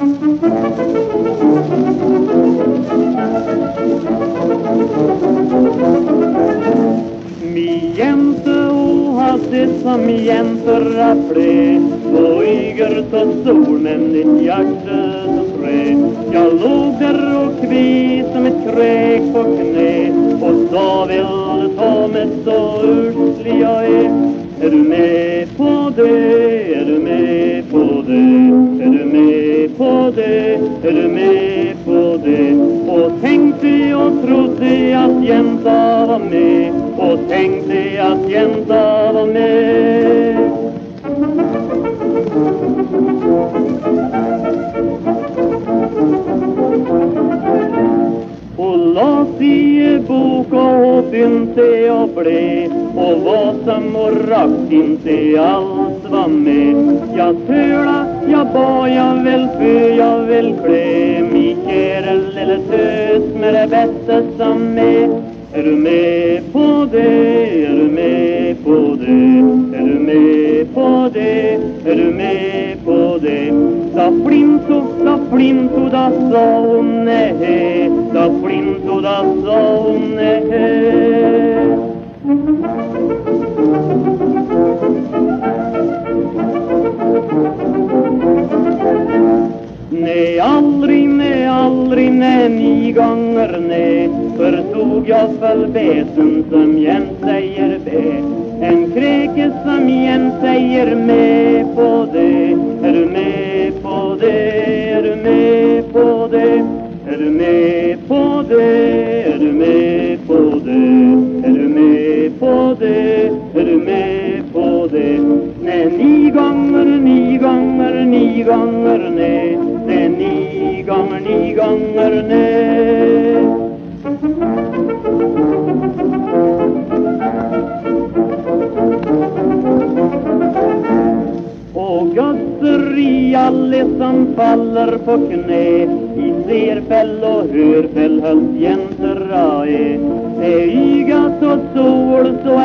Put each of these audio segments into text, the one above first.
Mi jente ho hadde som jenter av ble På yger så men ditt hjerte så trä Jag låg där och kvi' som ett kräk på knä Och sa vill du ta mig så urslig jag är Är du med på det? Det? Är du med på det? Och tänkte och trodde att jänta var med Och tänkte att jänta var med Och las i bok och inte och ble Och vad som och rakt inte alls var med Jag töla, jag ba, jag vill fö, jag vill klä Mikael kära lille tös med det bästa som är Är du med på det? Är du med på det? Är du med på det? Är du med på det? Da flinto, da flinto, da sa hon nej Da flinto, da zone nej aldrig, nej, aldrig, nej, ni gånger nej Förstod jag förbeten som jämt säger be En kräke som jämt säger med. Det? Nej, ni gånger, ni gånger, ni gånger nej Nej, ni gånger, ni gånger nej Och gossar i alle som faller på knä. I serfäll och hörfäll hölls jäntor är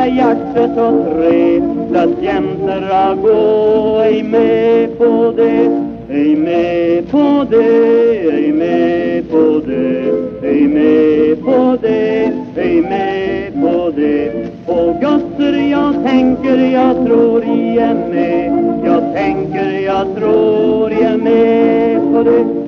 bara hjärtat och tre så att gå. Ej med på det ej med på det ej med på det ej med på det ej med på det. På gotter jag tänker jag tror I jag med. Jag tänker jag tror I jag med på det.